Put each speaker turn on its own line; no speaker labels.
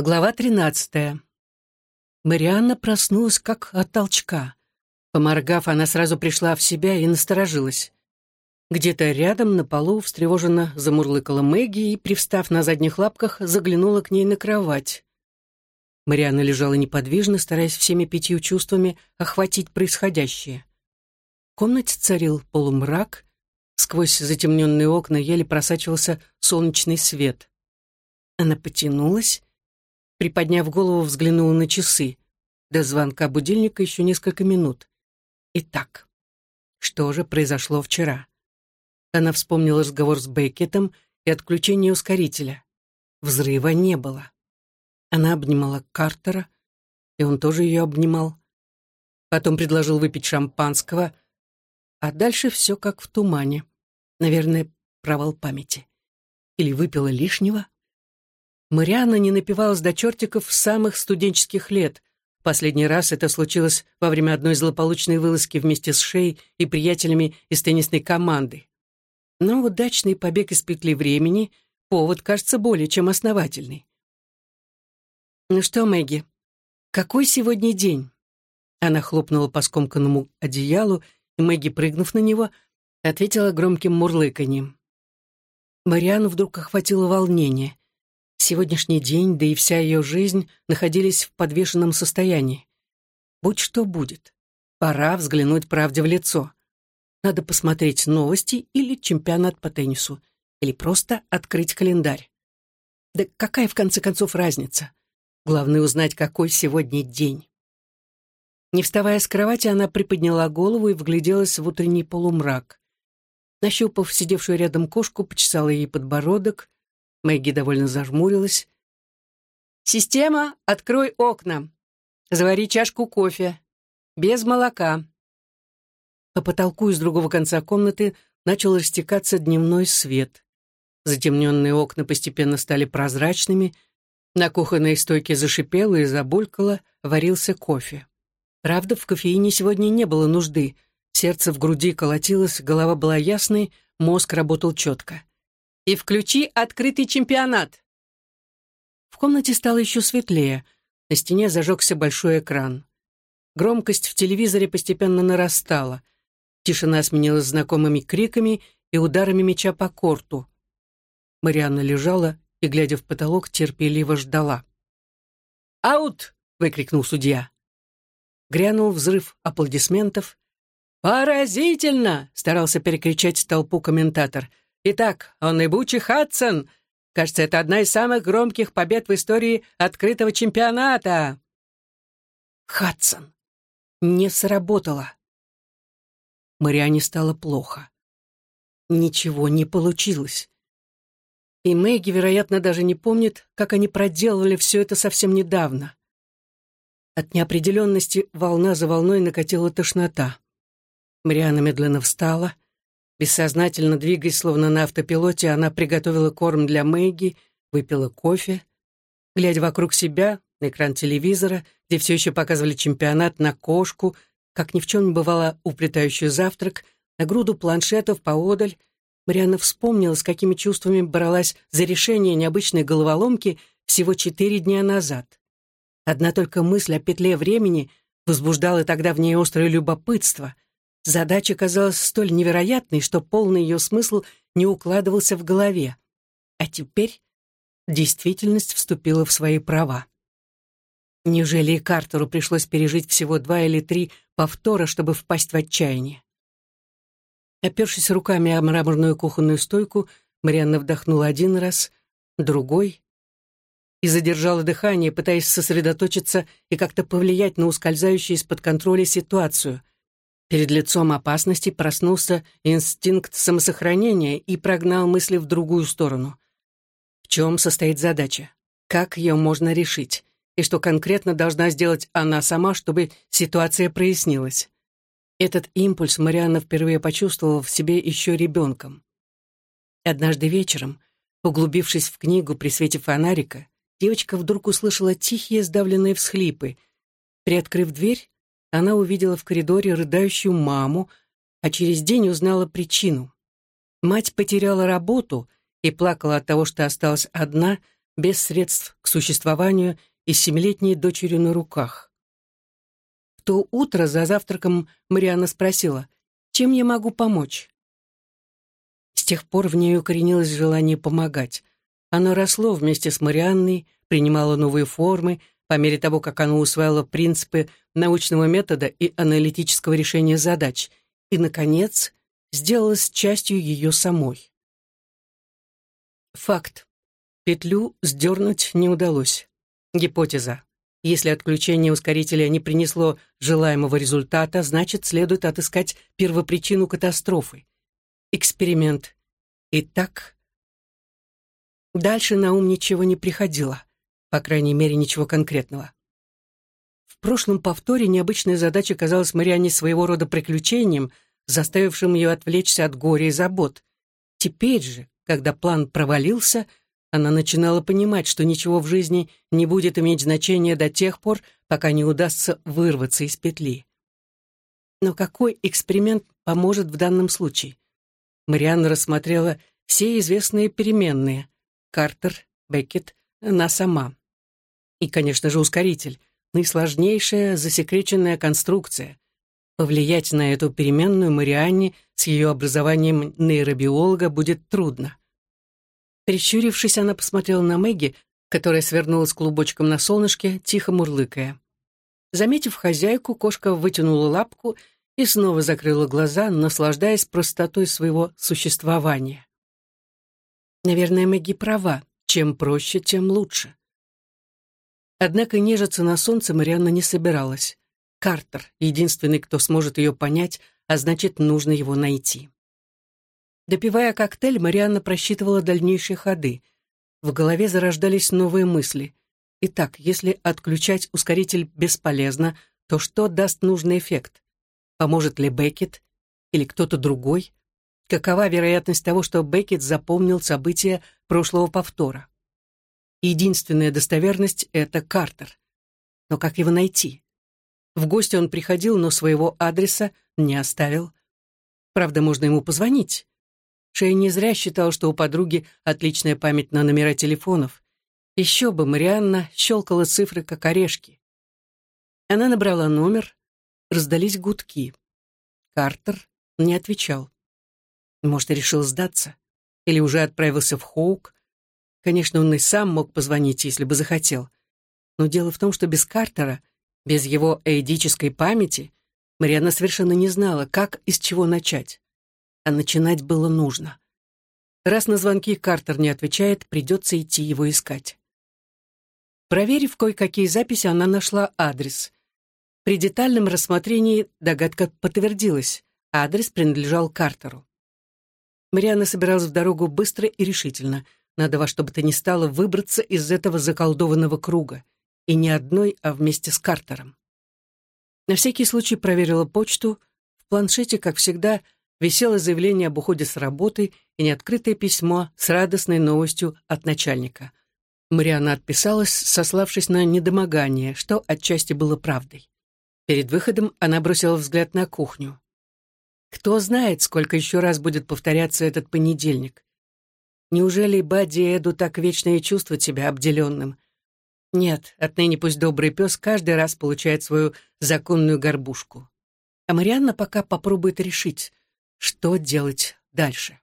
Глава тринадцатая. Марианна проснулась как от толчка. Поморгав, она сразу пришла в себя и насторожилась. Где-то рядом на полу встревоженно замурлыкала Мэгги и, привстав на задних лапках, заглянула к ней на кровать. Марианна лежала неподвижно, стараясь всеми пятью чувствами охватить происходящее. В комнате царил полумрак, сквозь затемненные окна еле просачивался солнечный свет. Она потянулась, приподняв голову, взглянула на часы. До звонка будильника еще несколько минут. Итак, что же произошло вчера? Она вспомнила разговор с Беккетом и отключение ускорителя. Взрыва не было. Она обнимала Картера, и он тоже ее обнимал. Потом предложил выпить шампанского, а дальше все как в тумане. Наверное, провал памяти. Или выпила лишнего. Марианна не напивалась до чертиков с самых студенческих лет. Последний раз это случилось во время одной злополучной вылазки вместе с Шей и приятелями из теннисной команды. Но удачный побег из петли времени — повод, кажется, более чем основательный. «Ну что, Мэгги, какой сегодня день?» Она хлопнула по скомканному одеялу, и Мэгги, прыгнув на него, ответила громким мурлыканьем. Мариану вдруг охватило волнение. Сегодняшний день, да и вся ее жизнь находились в подвешенном состоянии. Будь что будет. Пора взглянуть правде в лицо. Надо посмотреть новости или чемпионат по теннису, или просто открыть календарь. Да какая, в конце концов, разница? Главное узнать, какой сегодня день. Не вставая с кровати, она приподняла голову и вгляделась в утренний полумрак. Нащупав сидевшую рядом кошку, почесала ей подбородок, Мэгги довольно зажмурилась. «Система, открой окна. Завари чашку кофе. Без молока». По потолку из другого конца комнаты начал растекаться дневной свет. Затемненные окна постепенно стали прозрачными, на кухонной стойке зашипело и забулькало, варился кофе. Правда, в кофеине сегодня не было нужды. Сердце в груди колотилось, голова была ясной, мозг работал четко и включи открытый чемпионат. В комнате стало еще светлее. На стене зажегся большой экран. Громкость в телевизоре постепенно нарастала. Тишина сменилась знакомыми криками и ударами мяча по корту. Марианна лежала и, глядя в потолок, терпеливо ждала. «Аут!» — выкрикнул судья. Грянул взрыв аплодисментов. «Поразительно!» — старался перекричать толпу комментатор — Итак, он Ибучи Хадсон. Кажется, это одна из самых громких побед в истории открытого чемпионата. Хадсон. Не сработало. Мариане стало плохо. Ничего не получилось. И Мэгги, вероятно, даже не помнит, как они проделывали все это совсем недавно. От неопределенности волна за волной накатила тошнота. Мариана медленно встала — Бессознательно двигаясь, словно на автопилоте, она приготовила корм для Мэгги, выпила кофе. Глядя вокруг себя, на экран телевизора, где все еще показывали чемпионат, на кошку, как ни в чем не бывало уплетающий завтрак, на груду планшетов поодаль, Марианна вспомнила, с какими чувствами боролась за решение необычной головоломки всего четыре дня назад. Одна только мысль о петле времени возбуждала тогда в ней острое любопытство — Задача казалась столь невероятной, что полный ее смысл не укладывался в голове. А теперь действительность вступила в свои права. Неужели и Картеру пришлось пережить всего два или три повтора, чтобы впасть в отчаяние? Опершись руками о мраморную кухонную стойку, Марианна вдохнула один раз, другой, и задержала дыхание, пытаясь сосредоточиться и как-то повлиять на ускользающую из-под контроля ситуацию. Перед лицом опасности проснулся инстинкт самосохранения и прогнал мысли в другую сторону. В чем состоит задача? Как ее можно решить? И что конкретно должна сделать она сама, чтобы ситуация прояснилась? Этот импульс Марианна впервые почувствовала в себе еще ребенком. Однажды вечером, углубившись в книгу при свете фонарика, девочка вдруг услышала тихие сдавленные всхлипы. Приоткрыв дверь, она увидела в коридоре рыдающую маму, а через день узнала причину. Мать потеряла работу и плакала от того, что осталась одна, без средств к существованию и семилетней дочерью на руках. В то утро за завтраком Марианна спросила, чем я могу помочь? С тех пор в ней укоренилось желание помогать. Оно росло вместе с Марианной, принимало новые формы, по мере того, как оно усваивало принципы научного метода и аналитического решения задач, и, наконец, сделалось частью ее самой. Факт. Петлю сдернуть не удалось. Гипотеза. Если отключение ускорителя не принесло желаемого результата, значит, следует отыскать первопричину катастрофы. Эксперимент. Итак, дальше на ум ничего не приходило, по крайней мере, ничего конкретного. В прошлом повторе необычная задача казалась Мариане своего рода приключением, заставившим ее отвлечься от горя и забот. Теперь же, когда план провалился, она начинала понимать, что ничего в жизни не будет иметь значения до тех пор, пока не удастся вырваться из петли. Но какой эксперимент поможет в данном случае? Марианна рассмотрела все известные переменные — Картер, Беккет, она сама. И, конечно же, ускоритель — наисложнейшая засекреченная конструкция. Повлиять на эту переменную Марианне с ее образованием нейробиолога будет трудно. Прищурившись, она посмотрела на Мэгги, которая свернулась клубочком на солнышке, тихо мурлыкая. Заметив хозяйку, кошка вытянула лапку и снова закрыла глаза, наслаждаясь простотой своего существования. Наверное, Мэгги права. Чем проще, тем лучше. Однако нежиться на солнце Марианна не собиралась. Картер — единственный, кто сможет ее понять, а значит, нужно его найти. Допивая коктейль, Марианна просчитывала дальнейшие ходы. В голове зарождались новые мысли. Итак, если отключать ускоритель бесполезно, то что даст нужный эффект? Поможет ли Беккет или кто-то другой? Какова вероятность того, что Беккет запомнил события прошлого повтора? Единственная достоверность — это Картер. Но как его найти? В гости он приходил, но своего адреса не оставил. Правда, можно ему позвонить. Шей не зря считал, что у подруги отличная память на номера телефонов. Еще бы, Марианна щелкала цифры, как орешки. Она набрала номер, раздались гудки. Картер не отвечал. Может, решил сдаться? Или уже отправился в Хоук? Конечно, он и сам мог позвонить, если бы захотел. Но дело в том, что без Картера, без его эйдической памяти, Марианна совершенно не знала, как и с чего начать а начинать было нужно. Раз на звонки Картер не отвечает, придется идти его искать. Проверив кое-какие записи, она нашла адрес. При детальном рассмотрении догадка подтвердилась. Адрес принадлежал Картеру. Марианна собиралась в дорогу быстро и решительно. Надо во что бы то ни стало выбраться из этого заколдованного круга. И не одной, а вместе с Картером. На всякий случай проверила почту. В планшете, как всегда, висело заявление об уходе с работы и неоткрытое письмо с радостной новостью от начальника. Мариана отписалась, сославшись на недомогание, что отчасти было правдой. Перед выходом она бросила взгляд на кухню. Кто знает, сколько еще раз будет повторяться этот понедельник. Неужели Бадди Эду так вечно и чувствуют себя обделенным? Нет, отныне пусть добрый пес каждый раз получает свою законную горбушку. А Марианна пока попробует решить, что делать дальше.